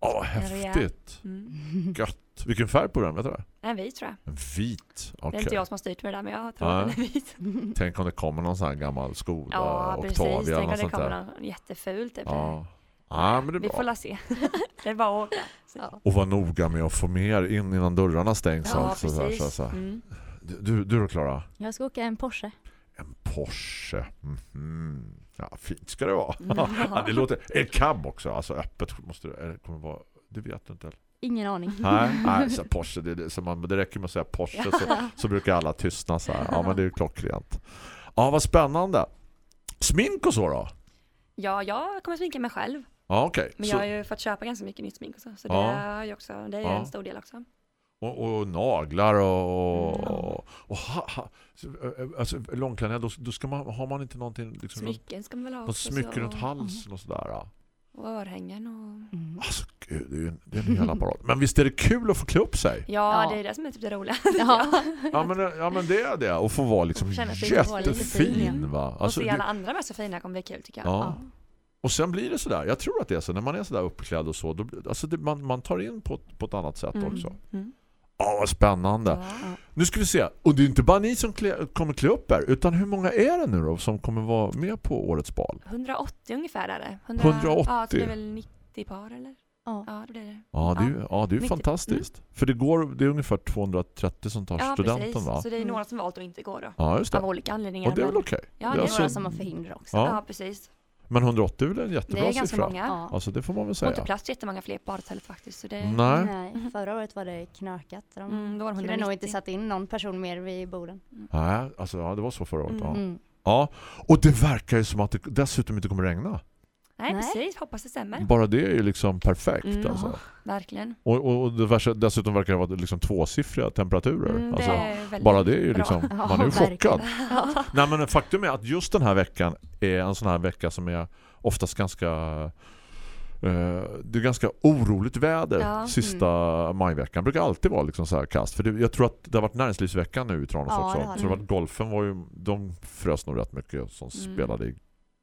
Ja, vad En rejäl. häftigt. Mm. Gött. Vilken färg på den, vet du det? En vit tror jag. En vit. Det är inte jag som har styrt med det där, men jag tror att den är vit. Tänk om det kommer någon sån här gammal Skoda Ja, precis. Octavia Tänk eller om något det sånt kommer där. någon jätteful typ. Ja. Ja, men det är Vi får bra. la se. det är bara att åka. Ja. Och var noga med att få med er in innan dörrarna stängs. Ja, alltså, så här, precis. så, så. Mm. Du, du då, Klara? Jag ska åka en Porsche. En Porsche. Mhm. Ja, fint ska det vara. Mm. ja, det låter... Är det cab också? Alltså öppet måste det, kommer vara... Det vet du inte. Ingen aning. Nej, nej så Porsche, det, det, så man, det räcker med att säga Porsche så, så brukar alla tystna så här. Ja, men det är ju klockrent. Ja, vad spännande. Smink och så då? Ja, jag kommer sminka mig själv. Ja, okej. Men jag har ju fått köpa ganska mycket nytt smink och så. Så det Ja. är ju också, det är ju Ja. en stor del också. Och, och naglar och, Mm. och, och ha, ha, så, alltså, långklänningar, då, då ska man, har man inte någonting liksom, Smycken ska man väl ha också. smycke så- runt halsen och sådär. Ja. Och örhängen och... Mm. Alltså gud, det är en, det är en hel apparat. Men visst är det kul att få klä upp sig? Ja, Ja. det är det som är typ det roliga. Ja. Ja men, ja men det är det. Och få vara liksom Och fin, jättefin va? och Alltså, se det, alla andra med så fina kommer bli kul tycker jag. ja. Och sen blir det sådär. Jag tror att det är så. När man är sådär uppklädd och så. Då, alltså det, man, man tar in på, ett- på ett annat sätt Mm. också. Mm. Ja, vad spännande. Ja. Nu ska vi se. Och det är inte bara ni som klä, kommer klä upp er. Utan hur många är det nu då som kommer vara med på årets bal? 180 ungefär är det. 180? Ja, så det är väl 90 par eller? Ja. Ja, det blir det. Ja, det är ju, ja, det är fantastiskt. För det går det är ungefär 230 som tar Ja, studenten precis. va? Så det är Mm. några som valt att inte gå då. Ja, just Av det. olika anledningar. Och det är väl okej. Ja, Det det är är alltså- Några som har förhinder också. Ja. Ja, precis. Men 180 är väl en Det jättebra är ganska siffra? många. Ja. Alltså det får man väl Och säga. inte plats jättemånga fler på badhotellet faktiskt. Så det, Nej. Nej, förra året var det knökat. De Mm, då var det skulle nog 190. inte satt in någon person mer vid borden. Nej, alltså ja, det var så förra året. Ja. Mm. ja. Och det verkar ju som att det dessutom inte kommer regna. Nej, Nej. precis. Hoppas det stämmer. Bara det är ju liksom perfekt Mm. alltså. Verkligen. Och, och, och det värsta, dessutom verkar det vara liksom tvåsiffriga temperaturer. Mm, det alltså, väldigt bara det är ju bra. liksom, Ja, man är ju chockad. verkligen. Nej men faktum är att just den här veckan är en sån här vecka som är oftast ganska eh, det är ganska oroligt väder Ja, sista majveckan. Det brukar alltid vara liksom så här kast. För det, jag tror att det har varit näringslivsveckan nu i Tranås Ja, också. det har så det. det har varit, golfen var ju, de frös nog rätt mycket som Mm. spelade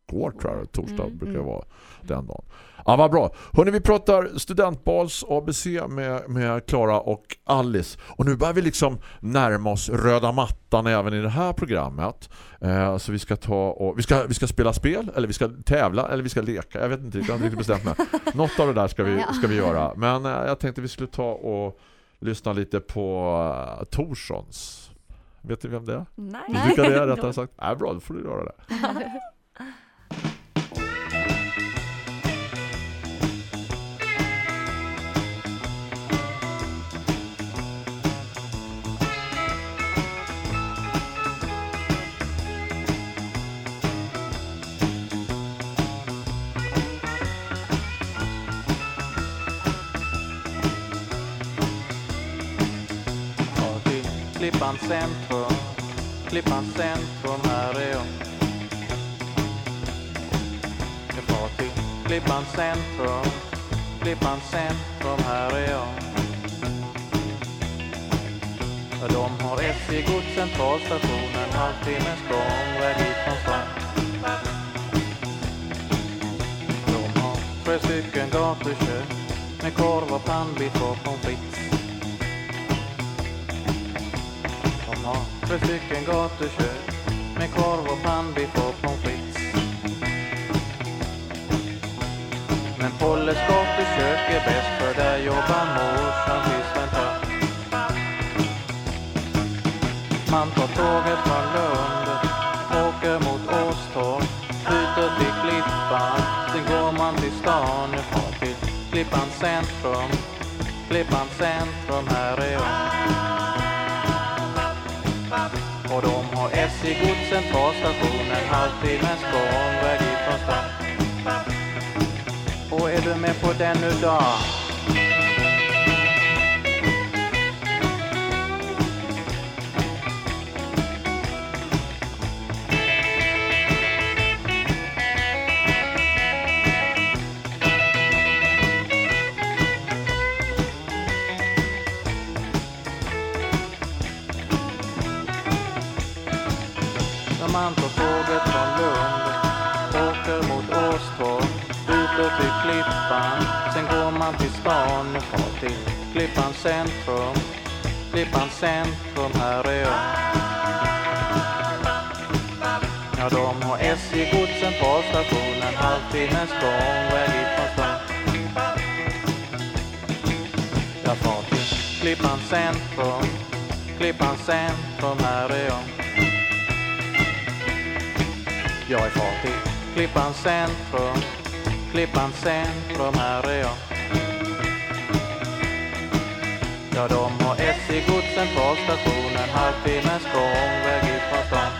igår tror jag. Torsdag Mm, brukar mm. det vara den dagen. Ja, vad bra. Hörrni, vi pratar studentbals ABC med, med och Alice. Och nu börjar vi liksom närma oss röda mattan även i det här programmet. Eh, så vi ska ta och vi ska, vi ska spela spel, eller vi ska tävla, eller vi ska leka. Jag vet inte, jag har inte riktigt bestämt mig. Något av det där ska vi, ska vi göra. Men eh, jag tänkte vi skulle ta och lyssna lite på uh, Torssons. Vet du vem det är? Nej. Vilka det är rättare sagt? Nej, bra, då får du göra det. Klippan Klippans centrum Klippans centrum, här är jag. Jag far till Klippan centrum Klippan centrum, här är jag. De har SJ godscentralstation en halvtimmes gångväg hit från stan De har tre stycken gatukök med korv och pannbiff och pommes frites De tre stycken gatukök med korv och pannbiff och pommes frites. Men Polles gatukök är bäst för där jobbar morsan till Sven Tapp. Man tar tåget från Lund, åker mot Åstorp, byter till Klippan, sen går man till stan, nu far till Klippans centrum. Klippans centrum, här är jag. Och SJ-godsen SJ stationen en halvtimmes gångväg ifrån stan. Och är du med på den nu då? Klippan sen går man till stan och far till Klippans centrum. Klippans centrum, här är jag. Ja, de har SJ-godsen på en halvtimmes gångväg ifrån stan. Jag far till Klippans centrum. Klippans centrum, här är jag. Jag är far till Klippans centrum. Klippans centrum, här är jag Ja, de har SJ-godsen på stationen, halvtimmes gångväg ifrån stan.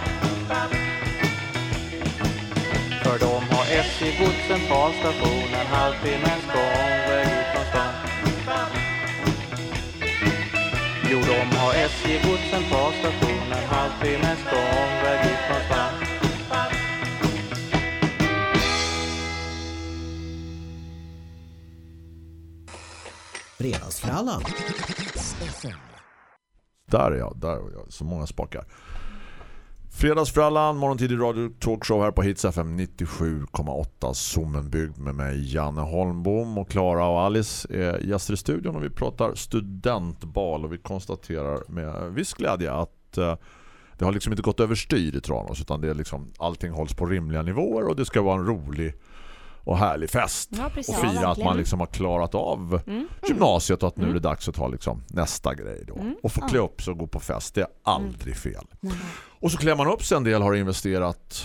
För de har SJ-godsen på stationen, halvtimmes gångväg ifrån stan. Jo, de har SJ-godsen på stationen, halvtimmes gångväg ifrån stan. Fredagsfrallan. Där är jag, där är jag. Så många spakar. Fredagsfrallan, morgontidig radio talkshow här på Hits FM 97,8 Zoomenbyggd med mig Janne Holmbom och Klara och Alice är gäster i studion och vi pratar studentbal och vi konstaterar med viss glädje att eh, det har liksom inte gått överstyr i Tranås utan det är liksom, allting hålls på rimliga nivåer och det ska vara en rolig och härlig fest Ja, och fira att man liksom har klarat av Mm. gymnasiet och att nu är det dags att ta liksom nästa grej då. Mm. Och få klä upp sig och gå på fest, det är aldrig fel. Nej. Och så klär man upp sig en del har investerat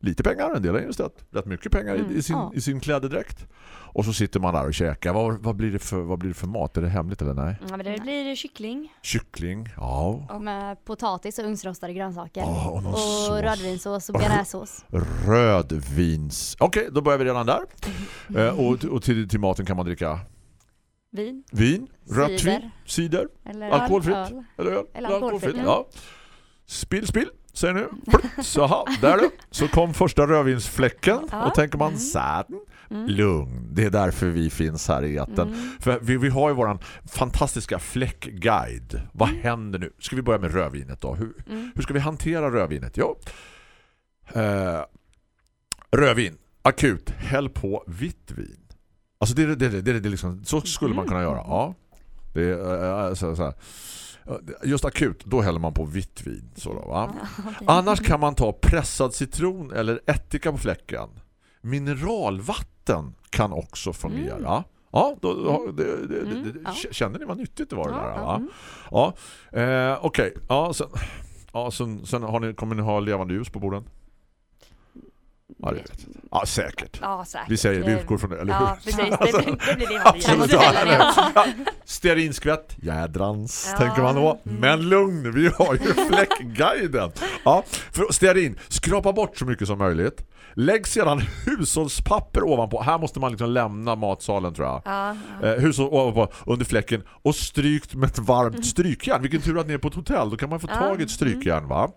lite pengar, en del har investerat rätt mycket pengar i, i, sin, ja. i sin klädedräkt. Och så sitter man där och käkar. Vad, vad, blir det för, vad blir det för mat? Är det hemligt eller nej? Ja, men det blir kyckling. Kyckling, ja. Med potatis och ugnsrostade grönsaker. Ja, och och sås. rödvinssås och bearnaisesås. Rödvins. Okej, då börjar vi redan där. Eh, och och till, till maten kan man dricka Vin. vin, rött vin, cider, Eller Alkoholfritt. öl. eller öl. Eller alkoholfritt, ja. Ja. Spill, spill, säger nu. Så aha, där du. Så kom första rödvinsfläcken. Ja. Och tänker man, säden, lugn. Det är därför vi finns här i eten. För vi, vi har ju våran fantastiska fläckguide. Vad händer nu? Ska vi börja med rödvinet då? Hur, hur ska vi hantera rödvinet? Jo. Eh, rödvin, akut, häll på vitt vin. Alltså det är det, det, det, det, liksom, så skulle man kunna göra. Ja. Det är, eh, så, så här. Just akut, då häller man på vitt vin. Så då, va? Annars kan man ta pressad citron eller ättika på fläcken. Mineralvatten kan också fungera. Ja, då, då, det, det, det, det, Mm. Känner ni vad nyttigt det var det där? Va? mm. Ja, eh, okej. Ja, sen, ja, sen, sen har ni, kommer ni ha levande ljus på borden? Ja, det vet jag. Ja, säkert. Ja, säkert. Vi säger, vi Det- utgår från det, eller Ja, hur? precis. Det, Alltså, blir- det blir levande ljus. Absolut, Det ja, det. ja. Stearinskvätt, jädrans, Ja. tänker man då. Men lugn, vi har ju fläckguiden. Ja, för stearin, skrapa bort så mycket som möjligt. Lägg sedan hushållspapper ovanpå. Här måste man liksom lämna matsalen tror jag. Ja, ja. Eh, hushåll ovanpå under fläcken och strykt med ett varmt strykjärn. Vilken tur att ni är på ett hotell. Då kan man få Ja. tag i ett strykjärn va?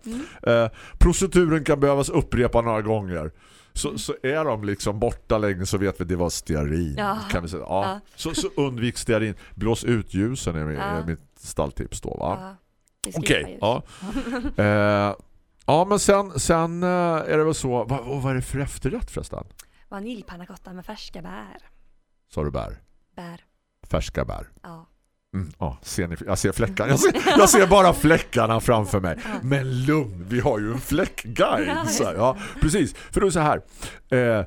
Eh, proceduren kan behövas upprepa några gånger. Så, så är de liksom borta länge så vet vi att det var stearin. Ja. Kan vi säga. Ja. Ja. Så, så undvik stearin. Blås ut ljusen är, Ja. är mitt stalltips då va? Okej, ljus. ja. Eh, ja men sen, sen eh, är det väl så, vad, vad är det för efterrätt förresten? Vaniljpannacotta med färska bär. Sa du bär? Bär. Färska bär. Ja. Mm, ja, ser ni, jag ser fläckarna. Jag ser, jag ser bara fläckarna framför mig. Men lugn, vi har ju en fläckguide. Så, här, ja, precis. För då är så här. Eh,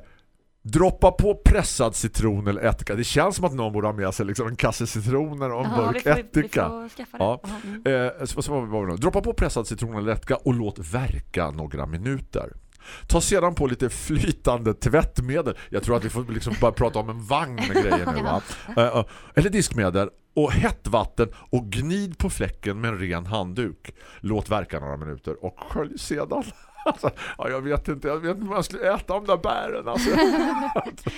droppa på pressad citron eller ättika. Det känns som att någon borde ha med sig liksom en kasse citroner och en Ja, burk vi får, ättika. Ja. Mm. Eh, så, så, var vi? Droppa på pressad citron eller ättika och låt verka några minuter. Ta sedan på lite flytande tvättmedel. Jag tror att vi får liksom bara prata om en vagn med grejer nu va? Eh, eh, eller diskmedel och hett vatten och gnid på fläcken med en ren handduk. Låt verka några minuter och skölj sedan. Alltså, ja, jag vet inte, jag vet inte om jag skulle äta de där bären. Alltså.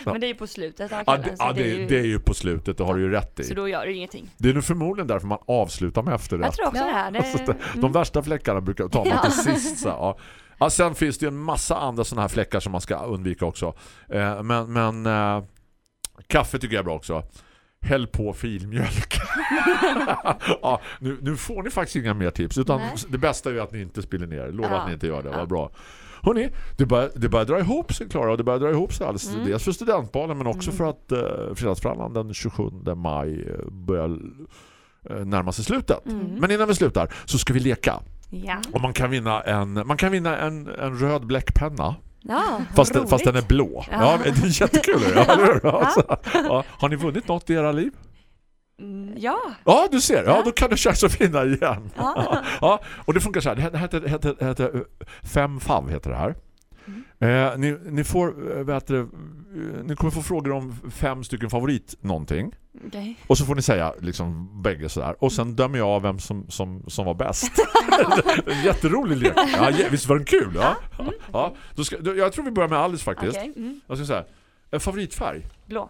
Men det är ju på slutet Ja, det, så ja, det, ju- det är ju på slutet, det har du ju rätt Så i. då gör det ingenting. Det är nog förmodligen därför man avslutar med efterrätt. Jag tror också det här. Alltså, Det, det- De värsta fläckarna brukar ta man till sist. Så, ja. Ja, sen finns det ju en massa andra sådana här fläckar som man ska undvika också. Eh, men men eh, kaffe tycker jag är bra också. Häll på filmjölk. ja, nu, nu får ni faktiskt inga mer tips. Utan Nej. det bästa är att ni inte spiller ner. Lova Ja. att ni inte gör det. Ja. Vad bra. Hörrni, det börjar, det börjar dra ihop sig Klara och det börjar dra ihop sig alldeles. Mm. Dels för studentbalen men också för att eh, fredagsfrallan den 27 maj eh, börjar eh, närma sig slutet. Mm. Men innan vi slutar så ska vi leka. ja. Och man kan vinna en, man kan vinna en, en röd bläckpenna. Ja, Fast, den, roligt. fast den är blå. Ja. Ja. det är jättekul. Ja? Alltså, ja. Har ni vunnit något i era liv? Mm, Ja. Ja, du ser. Ja, då kan du chans att vinna igen. Ja. Ja. Och det funkar så här. Det heter, heter, heter eh, fem fav heter det här. Eh, ni, ni får eh, det, eh, ni kommer få frågor om fem stycken favorit någonting. Okej. Och så får ni säga liksom bägge sådär. Och sen dömer jag av vem som, som, som var bäst. en jätterolig lek. Ja, visst var den kul? Ja. Ja, då ska, då, jag tror vi börjar med Alice faktiskt. Okej. Mm. Jag ska säga, en favoritfärg? Blå.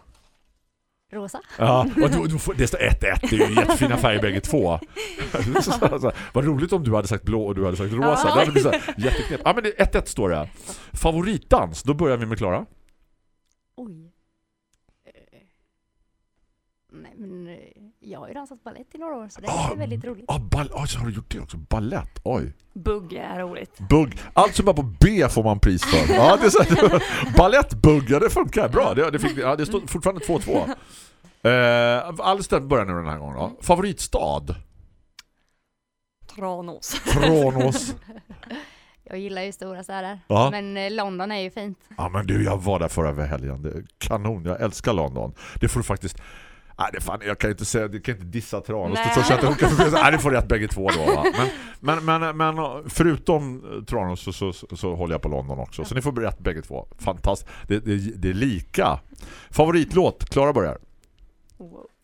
Rosa. Ja, och du får, det står 1-1. Det är ju jättefina färger bägge två. så, så, så, vad roligt om du hade sagt blå och du hade sagt rosa. Ja. Det hade blivit jätteknep. Ja, men det 1-1 står det. Favoritdans, då börjar vi med Klara. Oj. Eh, Nej men eh, jag har ju dansat balett i några år så det Ah, är väldigt roligt. Ja, ball, oh, så har du gjort det också. Ballett, oj. Bugg är roligt. Bugg. Allt som är på B får man pris för. Ja, det är så Ballettbugg, ja det funkar bra. Det, det, fick, ja, det står fortfarande 2-2. Eh, Alice börjar nu den här gången då. Favoritstad? Tranås. Tranås. Jag gillar ju stora städer. Ja. Men eh, London är ju fint. Ja men du, jag var där förra helgen. Kanon, jag älskar London. Det får du faktiskt Nej, det fan, jag kan ju inte säga, du kan inte dissa Tranås. Nej. Så, att hon kan, nej, det får rätt bägge två då. Va? Men, men, men, men förutom Tranås så, så, så, så håller jag på London också. Så ni får rätt bägge två. Fantastiskt. Det, det, det är lika. Favoritlåt, Klara börjar.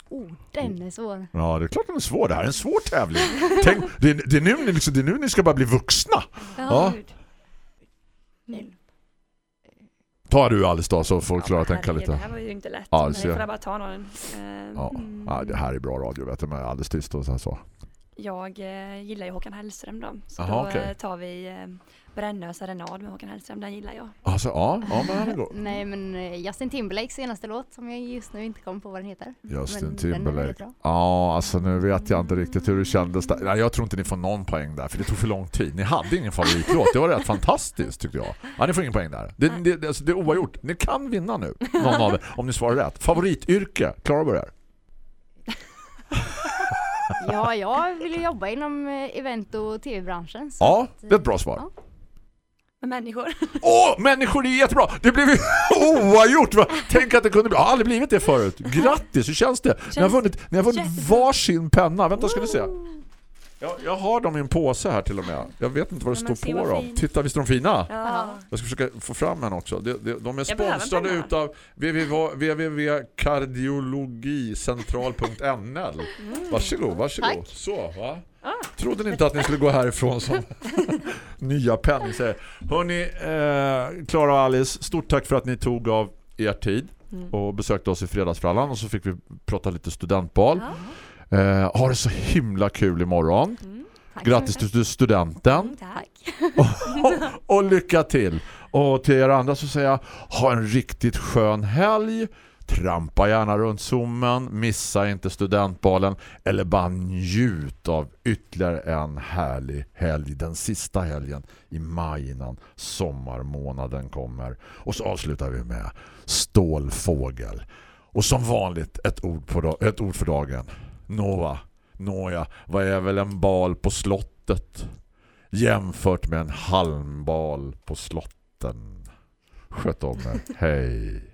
Oh, den är svår. Ja, det är klart den är svår. Det här är en svår tävling. Tänk, det, är, det, är nu, ni liksom, det är nu ni ska bara bli vuxna. Ja. Mm. Ta du Alice då så får Klara tänka lite. Det här var ju inte lätt. Ja, men jag får bara ta någon. Eh, Ja. ja, det här är bra radio vet du, men alldeles tyst och så här så. Jag eh, gillar ju Håkan Hellström då. Så Jaha, då okej. eh, tar vi eh, Brännö serenad med Håkan Hellström. Den gillar jag. Alltså, ja, ja men här går. Nej men eh, Justin Timberlakes senaste låt som jag just nu inte kommer på vad den heter. Justin Men är Timberlake. Ja, alltså nu vet jag inte riktigt hur det kändes där. Nej, jag tror inte ni får någon poäng där, för det tog för lång tid. Ni hade ingen favoritlåt. Det var rätt fantastiskt tyckte jag. Ja, ni får ingen poäng där. Det, det, det, alltså, det är oavgjort. Ni kan vinna nu, någon av er, om ni svarar rätt. Favorityrke, Klara börjar. Ja, jag vill jobba inom eh, event och tv-branschen. Ja, det är ett bra svar. Ja. Med människor. Åh, människor, är jättebra! Det blev ju oavgjort! va? Tänk att det kunde bli... Jag har aldrig blivit det förut. Grattis, hur känns det? Ni har vunnit, ni har vunnit varsin penna. Vänta, ska ni se. Jag, jag har dem i en påse här till och med. Jag vet inte vad det Ja, står på dem. fint. Titta, visst är de fina? Ja. Jag ska försöka få fram en också. De, de, de är sponsrade utav www.kardiologicentral.nl Varsågod, varsågod. Tack. Så, va? Trodde ni inte att ni skulle gå härifrån som nya penningser. Hörrni, eh, Klara och Alice, stort tack för att ni tog av er tid och besökte oss i fredagsfrallan och så fick vi prata lite studentbal. Eh, ha det så himla kul imorgon. tack. Grattis till studenten Tack. och, och lycka till. Och till er andra så säger jag ha en riktigt skön helg. Trampa gärna runt zoomen, missa inte studentbalen eller bara njut av ytterligare en härlig helg, den sista helgen i maj innan sommarmånaden kommer. Och så avslutar vi med stålfågel. Och som vanligt ett ord, på ett ord för dagen. Nova, nåja, vad är väl en bal på slottet jämfört med en halmbal på slotten? Sköt om er. Hej!